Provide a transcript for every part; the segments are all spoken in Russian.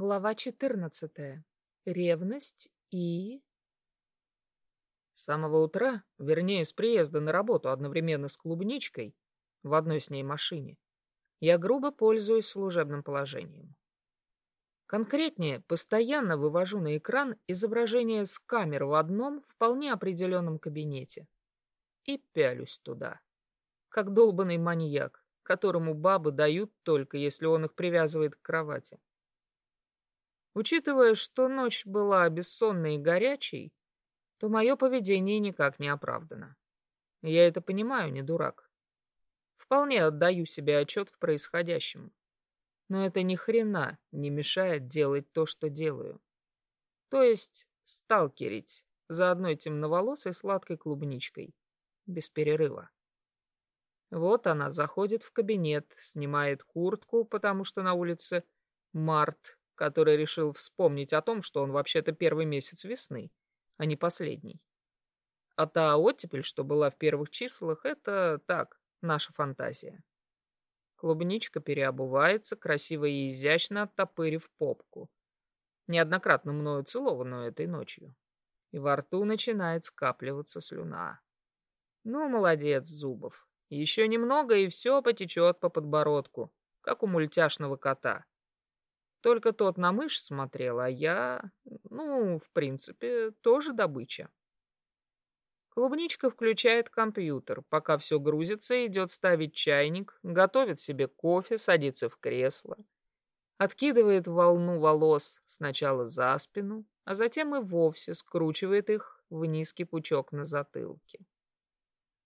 Глава 14. Ревность и... С самого утра, вернее, с приезда на работу одновременно с клубничкой, в одной с ней машине, я грубо пользуюсь служебным положением. Конкретнее, постоянно вывожу на экран изображение с камер в одном вполне определенном кабинете и пялюсь туда, как долбанный маньяк, которому бабы дают только, если он их привязывает к кровати. Учитывая, что ночь была бессонной и горячей, то мое поведение никак не оправдано. Я это понимаю, не дурак. Вполне отдаю себе отчет в происходящем. Но это ни хрена не мешает делать то, что делаю. То есть сталкерить за одной темноволосой сладкой клубничкой. Без перерыва. Вот она заходит в кабинет, снимает куртку, потому что на улице март, который решил вспомнить о том, что он вообще-то первый месяц весны, а не последний. А та оттепель, что была в первых числах, это так, наша фантазия. Клубничка переобувается, красиво и изящно оттопырив попку, неоднократно мною целованную этой ночью. И во рту начинает скапливаться слюна. Ну, молодец, Зубов. Еще немного, и все потечет по подбородку, как у мультяшного кота. Только тот на мышь смотрел, а я, ну, в принципе, тоже добыча. Клубничка включает компьютер. Пока все грузится, идет ставить чайник, готовит себе кофе, садится в кресло. Откидывает волну волос сначала за спину, а затем и вовсе скручивает их в низкий пучок на затылке.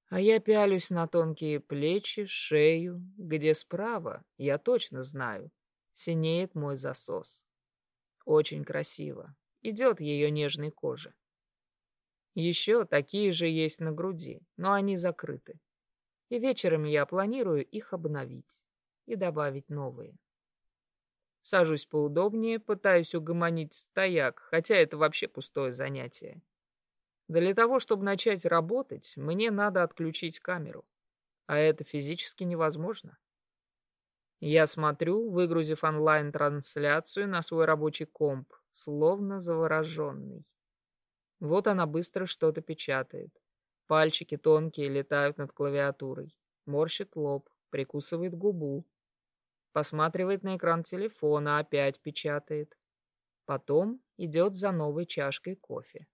А я пялюсь на тонкие плечи, шею, где справа, я точно знаю, синеет мой засос. Очень красиво. Идет ее нежной кожа. Еще такие же есть на груди, но они закрыты. И вечером я планирую их обновить и добавить новые. Сажусь поудобнее, пытаюсь угомонить стояк, хотя это вообще пустое занятие. Для того, чтобы начать работать, мне надо отключить камеру. А это физически невозможно. Я смотрю, выгрузив онлайн-трансляцию на свой рабочий комп, словно завороженный. Вот она быстро что-то печатает. Пальчики тонкие летают над клавиатурой. Морщит лоб, прикусывает губу. Посматривает на экран телефона, опять печатает. Потом идет за новой чашкой кофе.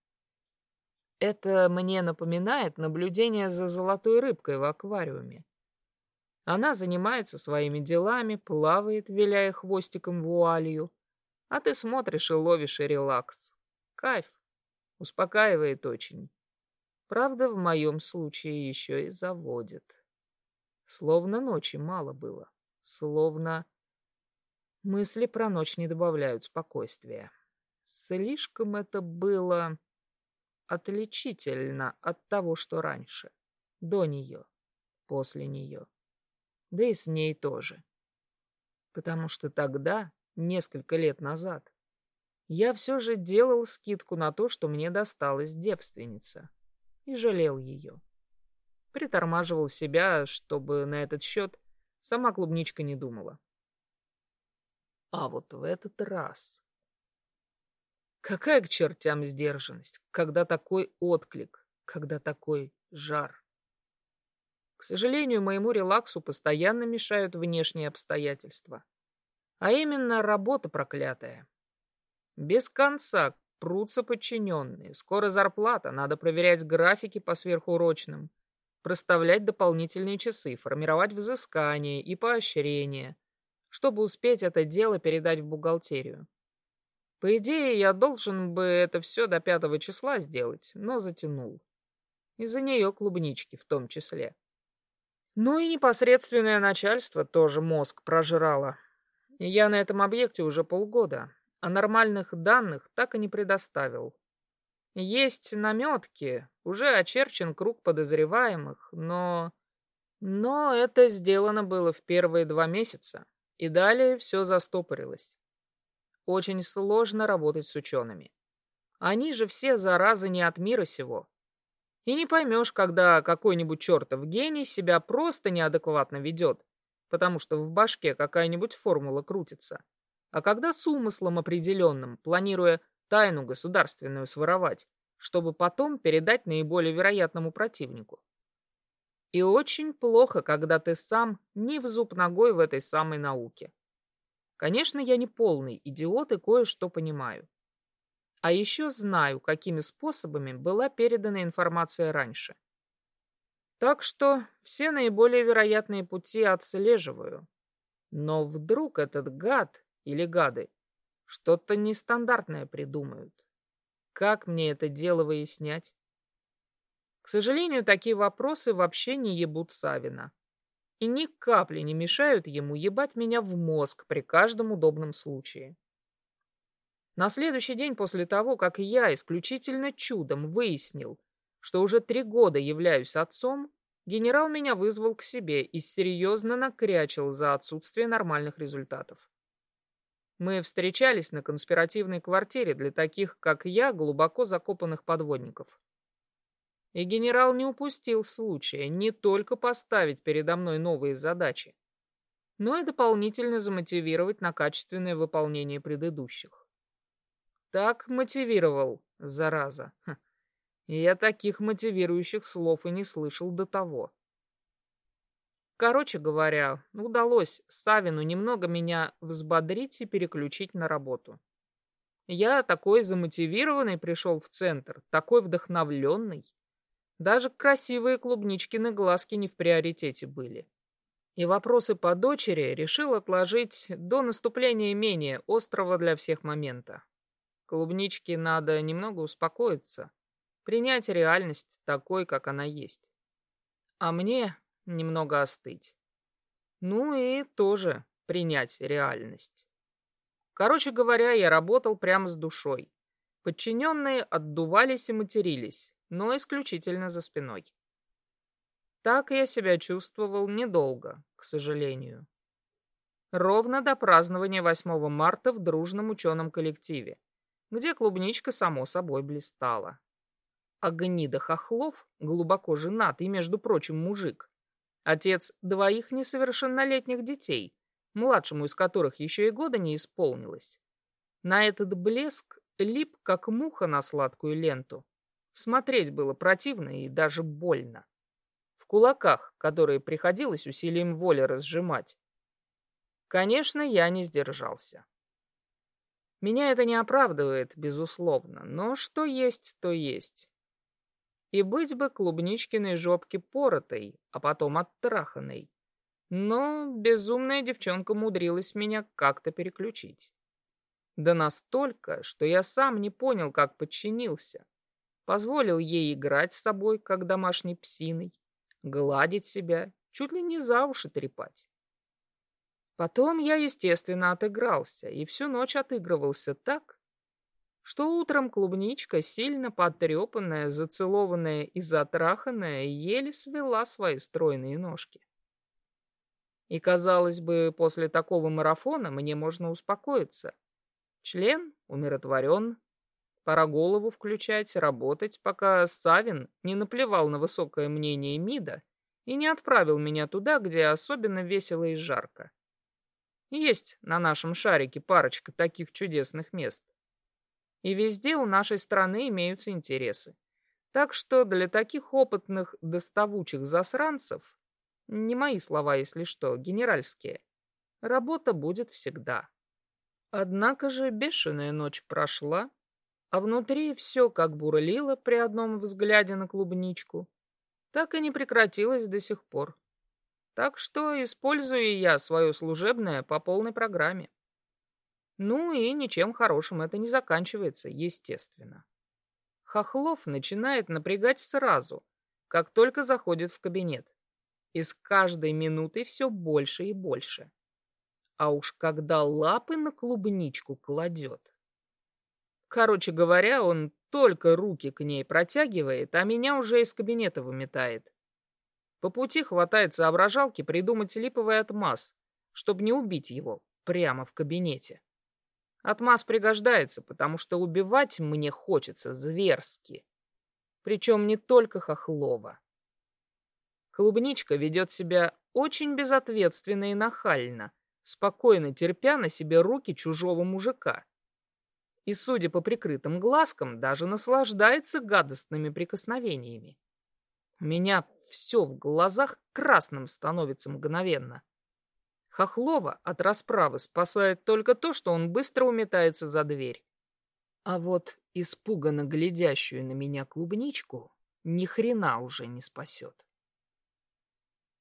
Это мне напоминает наблюдение за золотой рыбкой в аквариуме. Она занимается своими делами, плавает, виляя хвостиком вуалью. А ты смотришь и ловишь и релакс. Кайф. Успокаивает очень. Правда, в моем случае еще и заводит. Словно ночи мало было. Словно... Мысли про ночь не добавляют спокойствия. Слишком это было отличительно от того, что раньше. До нее, после нее да и с ней тоже. Потому что тогда, несколько лет назад, я все же делал скидку на то, что мне досталась девственница, и жалел ее. Притормаживал себя, чтобы на этот счет сама клубничка не думала. А вот в этот раз... Какая к чертям сдержанность, когда такой отклик, когда такой жар. К сожалению, моему релаксу постоянно мешают внешние обстоятельства. А именно работа проклятая. Без конца прутся подчиненные. Скоро зарплата, надо проверять графики по сверхурочным, проставлять дополнительные часы, формировать взыскания и поощрения, чтобы успеть это дело передать в бухгалтерию. По идее, я должен бы это все до пятого числа сделать, но затянул. Из-за нее клубнички в том числе. Ну и непосредственное начальство тоже мозг прожрало. Я на этом объекте уже полгода, а нормальных данных так и не предоставил. Есть наметки, уже очерчен круг подозреваемых, но... Но это сделано было в первые два месяца, и далее все застопорилось. Очень сложно работать с учеными. Они же все заразы не от мира сего. И не поймешь, когда какой-нибудь чертов гений себя просто неадекватно ведет, потому что в башке какая-нибудь формула крутится. а когда с умыслом определенным, планируя тайну государственную своровать, чтобы потом передать наиболее вероятному противнику. И очень плохо, когда ты сам не в зуб ногой в этой самой науке. Конечно, я не полный идиот и кое-что понимаю. А еще знаю, какими способами была передана информация раньше. Так что все наиболее вероятные пути отслеживаю. Но вдруг этот гад или гады что-то нестандартное придумают. Как мне это дело выяснять? К сожалению, такие вопросы вообще не ебут Савина. И ни капли не мешают ему ебать меня в мозг при каждом удобном случае. На следующий день после того, как я исключительно чудом выяснил, что уже три года являюсь отцом, генерал меня вызвал к себе и серьезно накрячил за отсутствие нормальных результатов. Мы встречались на конспиративной квартире для таких, как я, глубоко закопанных подводников. И генерал не упустил случая не только поставить передо мной новые задачи, но и дополнительно замотивировать на качественное выполнение предыдущих. Так мотивировал, зараза. Ха. Я таких мотивирующих слов и не слышал до того. Короче говоря, удалось Савину немного меня взбодрить и переключить на работу. Я такой замотивированный пришел в центр, такой вдохновленный. Даже красивые клубничкины глазки не в приоритете были. И вопросы по дочери решил отложить до наступления менее острого для всех момента. Клубничке надо немного успокоиться, принять реальность такой, как она есть. А мне немного остыть. Ну и тоже принять реальность. Короче говоря, я работал прямо с душой. Подчиненные отдувались и матерились, но исключительно за спиной. Так я себя чувствовал недолго, к сожалению. Ровно до празднования 8 марта в дружном ученом коллективе где клубничка само собой блистала. А гнида Хохлов, глубоко женат и, между прочим, мужик, отец двоих несовершеннолетних детей, младшему из которых еще и года не исполнилось. На этот блеск лип, как муха на сладкую ленту. Смотреть было противно и даже больно. В кулаках, которые приходилось усилием воли разжимать. Конечно, я не сдержался. Меня это не оправдывает, безусловно, но что есть, то есть. И быть бы клубничкиной жопки поротой, а потом оттраханной. Но безумная девчонка умудрилась меня как-то переключить. Да настолько, что я сам не понял, как подчинился. Позволил ей играть с собой, как домашней псиной, гладить себя, чуть ли не за уши трепать. Потом я, естественно, отыгрался и всю ночь отыгрывался так, что утром клубничка, сильно потрепанная, зацелованная и затраханная, еле свела свои стройные ножки. И, казалось бы, после такого марафона мне можно успокоиться. Член умиротворен, пора голову включать, работать, пока Савин не наплевал на высокое мнение МИДа и не отправил меня туда, где особенно весело и жарко. Есть на нашем шарике парочка таких чудесных мест. И везде у нашей страны имеются интересы. Так что для таких опытных доставучих засранцев, не мои слова, если что, генеральские, работа будет всегда. Однако же бешеная ночь прошла, а внутри все как бурлило при одном взгляде на клубничку, так и не прекратилось до сих пор. Так что использую я свое служебное по полной программе. Ну и ничем хорошим это не заканчивается, естественно. Хохлов начинает напрягать сразу, как только заходит в кабинет. И с каждой минутой все больше и больше. А уж когда лапы на клубничку кладет. Короче говоря, он только руки к ней протягивает, а меня уже из кабинета выметает. По пути хватает соображалки придумать липовый отмаз, чтобы не убить его прямо в кабинете. Отмаз пригождается, потому что убивать мне хочется зверски. Причем не только Хохлова. Клубничка ведет себя очень безответственно и нахально, спокойно терпя на себе руки чужого мужика. И, судя по прикрытым глазкам, даже наслаждается гадостными прикосновениями. Меня все в глазах красным становится мгновенно. Хохлова от расправы спасает только то, что он быстро уметается за дверь. А вот испуганно глядящую на меня клубничку ни хрена уже не спасет.